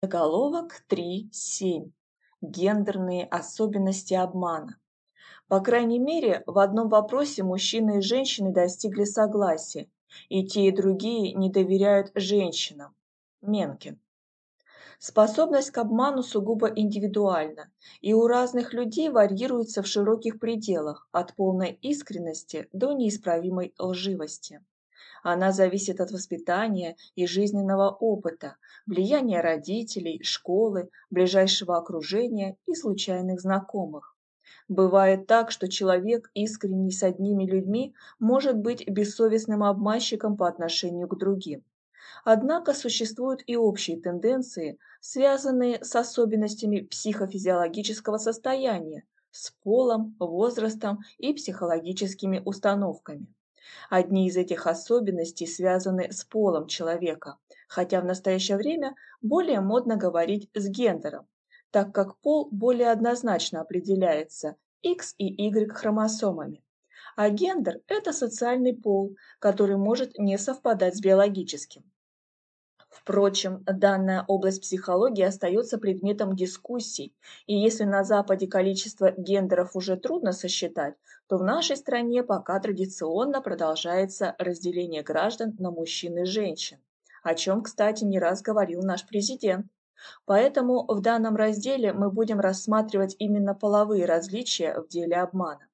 Заголовок 3.7. Гендерные особенности обмана. По крайней мере, в одном вопросе мужчины и женщины достигли согласия, и те, и другие не доверяют женщинам. Менкин. Способность к обману сугубо индивидуальна, и у разных людей варьируется в широких пределах, от полной искренности до неисправимой лживости. Она зависит от воспитания и жизненного опыта, влияния родителей, школы, ближайшего окружения и случайных знакомых. Бывает так, что человек, искренний с одними людьми, может быть бессовестным обманщиком по отношению к другим. Однако существуют и общие тенденции, связанные с особенностями психофизиологического состояния, с полом, возрастом и психологическими установками. Одни из этих особенностей связаны с полом человека, хотя в настоящее время более модно говорить с гендером, так как пол более однозначно определяется X и Y хромосомами. А гендер – это социальный пол, который может не совпадать с биологическим. Впрочем, данная область психологии остается предметом дискуссий, и если на Западе количество гендеров уже трудно сосчитать, то в нашей стране пока традиционно продолжается разделение граждан на мужчин и женщин, о чем, кстати, не раз говорил наш президент. Поэтому в данном разделе мы будем рассматривать именно половые различия в деле обмана.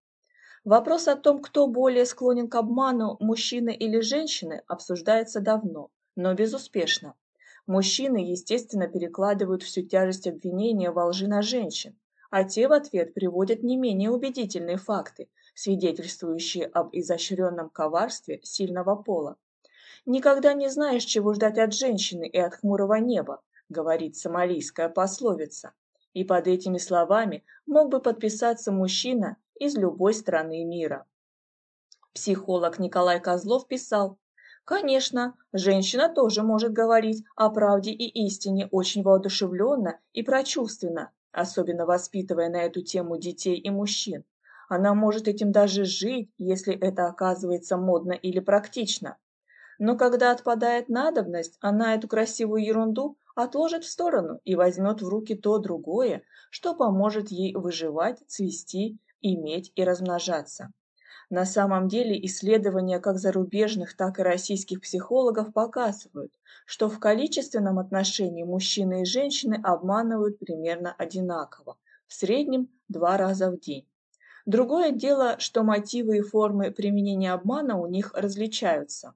Вопрос о том, кто более склонен к обману, мужчины или женщины, обсуждается давно, но безуспешно. Мужчины, естественно, перекладывают всю тяжесть обвинения во лжи на женщин, а те в ответ приводят не менее убедительные факты, свидетельствующие об изощренном коварстве сильного пола. «Никогда не знаешь, чего ждать от женщины и от хмурого неба», говорит сомалийская пословица. И под этими словами мог бы подписаться мужчина из любой страны мира. Психолог Николай Козлов писал, Конечно, женщина тоже может говорить о правде и истине очень воодушевленно и прочувственно, особенно воспитывая на эту тему детей и мужчин. Она может этим даже жить, если это оказывается модно или практично. Но когда отпадает надобность, она эту красивую ерунду отложит в сторону и возьмет в руки то другое, что поможет ей выживать, цвести, иметь и размножаться. На самом деле исследования как зарубежных, так и российских психологов показывают, что в количественном отношении мужчины и женщины обманывают примерно одинаково, в среднем два раза в день. Другое дело, что мотивы и формы применения обмана у них различаются.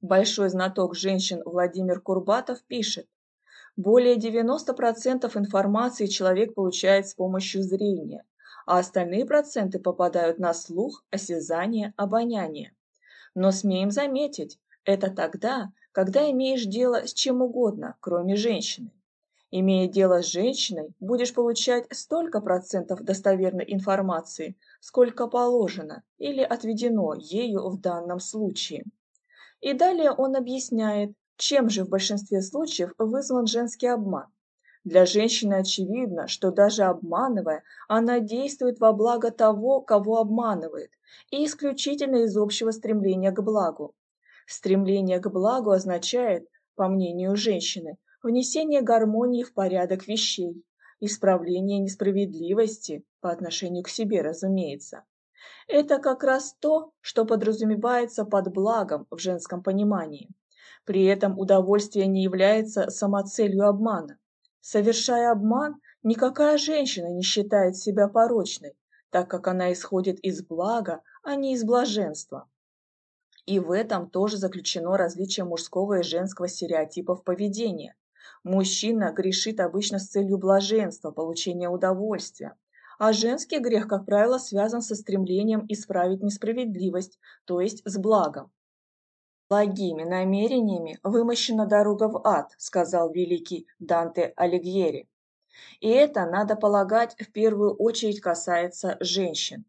Большой знаток женщин Владимир Курбатов пишет, более 90% информации человек получает с помощью зрения, а остальные проценты попадают на слух, осязание, обоняние. Но смеем заметить, это тогда, когда имеешь дело с чем угодно, кроме женщины. Имея дело с женщиной, будешь получать столько процентов достоверной информации, сколько положено или отведено ею в данном случае. И далее он объясняет, чем же в большинстве случаев вызван женский обман. Для женщины очевидно, что даже обманывая, она действует во благо того, кого обманывает, и исключительно из общего стремления к благу. Стремление к благу означает, по мнению женщины, внесение гармонии в порядок вещей, исправление несправедливости по отношению к себе, разумеется. Это как раз то, что подразумевается под благом в женском понимании. При этом удовольствие не является самоцелью обмана. Совершая обман, никакая женщина не считает себя порочной, так как она исходит из блага, а не из блаженства. И в этом тоже заключено различие мужского и женского стереотипов поведения. Мужчина грешит обычно с целью блаженства, получения удовольствия, а женский грех, как правило, связан со стремлением исправить несправедливость, то есть с благом. «Благими намерениями вымощена дорога в ад», сказал великий Данте Алигьери. И это, надо полагать, в первую очередь касается женщин.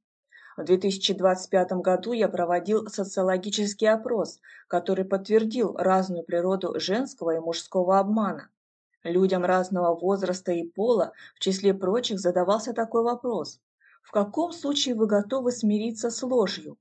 В 2025 году я проводил социологический опрос, который подтвердил разную природу женского и мужского обмана. Людям разного возраста и пола, в числе прочих, задавался такой вопрос. В каком случае вы готовы смириться с ложью?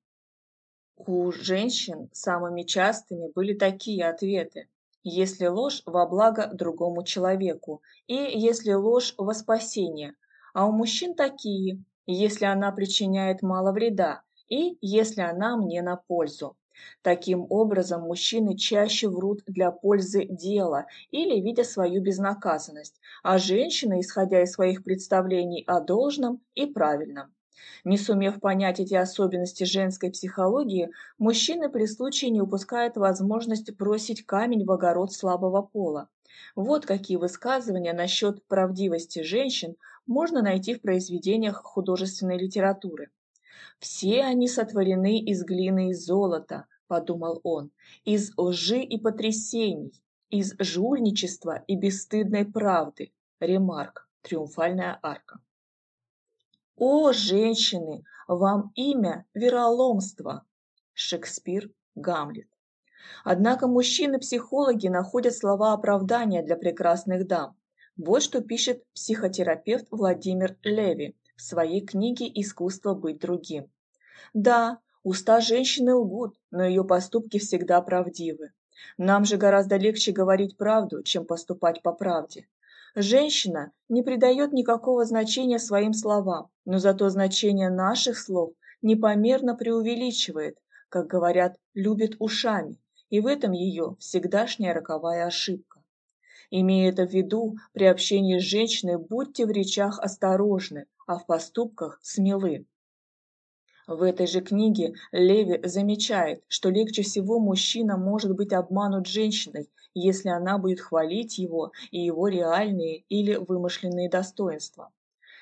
У женщин самыми частыми были такие ответы. если ложь во благо другому человеку и если ложь во спасение, а у мужчин такие, если она причиняет мало вреда и если она мне на пользу. Таким образом, мужчины чаще врут для пользы дела или видя свою безнаказанность, а женщины, исходя из своих представлений о должном и правильном. Не сумев понять эти особенности женской психологии, мужчины при случае не упускают возможность бросить камень в огород слабого пола. Вот какие высказывания насчет правдивости женщин можно найти в произведениях художественной литературы. «Все они сотворены из глины и золота», – подумал он, – «из лжи и потрясений, из жульничества и бесстыдной правды». Ремарк. Триумфальная арка. «О, женщины, вам имя вероломство!» Шекспир, Гамлет. Однако мужчины-психологи находят слова оправдания для прекрасных дам. Вот что пишет психотерапевт Владимир Леви в своей книге «Искусство быть другим». Да, уста женщины лгут, но ее поступки всегда правдивы. Нам же гораздо легче говорить правду, чем поступать по правде. Женщина не придает никакого значения своим словам, но зато значение наших слов непомерно преувеличивает, как говорят, любит ушами, и в этом ее всегдашняя роковая ошибка. Имея это в виду, при общении с женщиной будьте в речах осторожны, а в поступках смелы. В этой же книге Леви замечает, что легче всего мужчина может быть обманут женщиной, если она будет хвалить его и его реальные или вымышленные достоинства.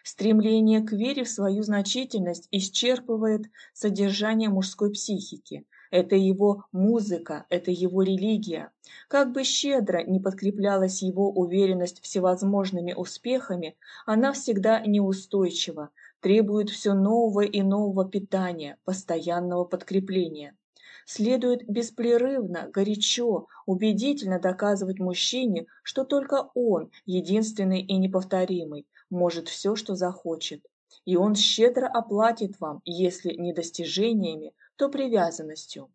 Стремление к вере в свою значительность исчерпывает содержание мужской психики. Это его музыка, это его религия. Как бы щедро не подкреплялась его уверенность всевозможными успехами, она всегда неустойчива, требует все нового и нового питания, постоянного подкрепления. Следует беспрерывно, горячо, убедительно доказывать мужчине, что только он, единственный и неповторимый, может все, что захочет. И он щедро оплатит вам, если не достижениями, то привязанностью.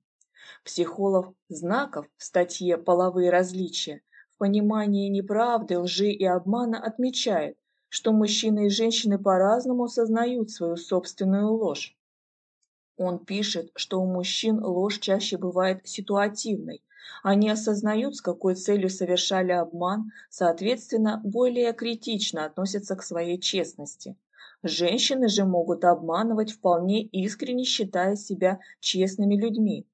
Психолог Знаков в статье «Половые различия» в понимании неправды, лжи и обмана отмечает, что мужчины и женщины по-разному осознают свою собственную ложь. Он пишет, что у мужчин ложь чаще бывает ситуативной. Они осознают, с какой целью совершали обман, соответственно, более критично относятся к своей честности. Женщины же могут обманывать вполне искренне, считая себя честными людьми.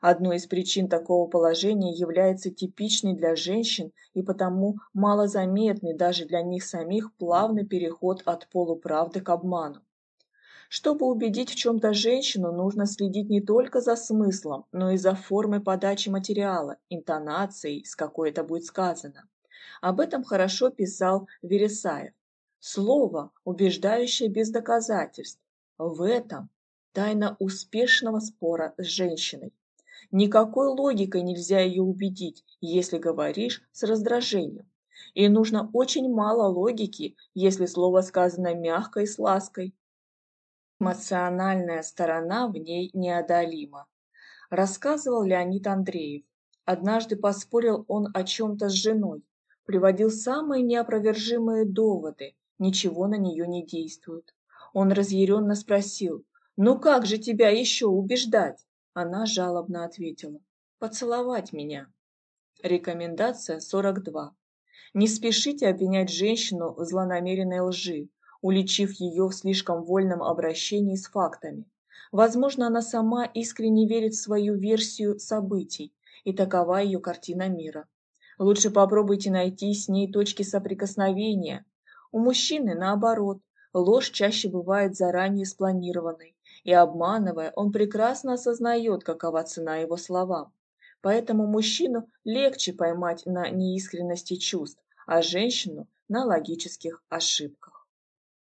Одной из причин такого положения является типичный для женщин и потому малозаметный даже для них самих плавный переход от полуправды к обману. Чтобы убедить в чем-то женщину, нужно следить не только за смыслом, но и за формой подачи материала, интонацией, с какой это будет сказано. Об этом хорошо писал Вересаев. Слово, убеждающее без доказательств. В этом тайна успешного спора с женщиной. Никакой логикой нельзя ее убедить, если говоришь с раздражением. И нужно очень мало логики, если слово сказано мягко и с лаской, Эмоциональная сторона в ней неодолима. Рассказывал Леонид Андреев. Однажды поспорил он о чем-то с женой, приводил самые неопровержимые доводы, ничего на нее не действует. Он разъяренно спросил, «Ну как же тебя еще убеждать?» Она жалобно ответила, «Поцеловать меня». Рекомендация 42. Не спешите обвинять женщину в злонамеренной лжи уличив ее в слишком вольном обращении с фактами. Возможно, она сама искренне верит в свою версию событий, и такова ее картина мира. Лучше попробуйте найти с ней точки соприкосновения. У мужчины, наоборот, ложь чаще бывает заранее спланированной, и обманывая, он прекрасно осознает, какова цена его словам. Поэтому мужчину легче поймать на неискренности чувств, а женщину – на логических ошибках.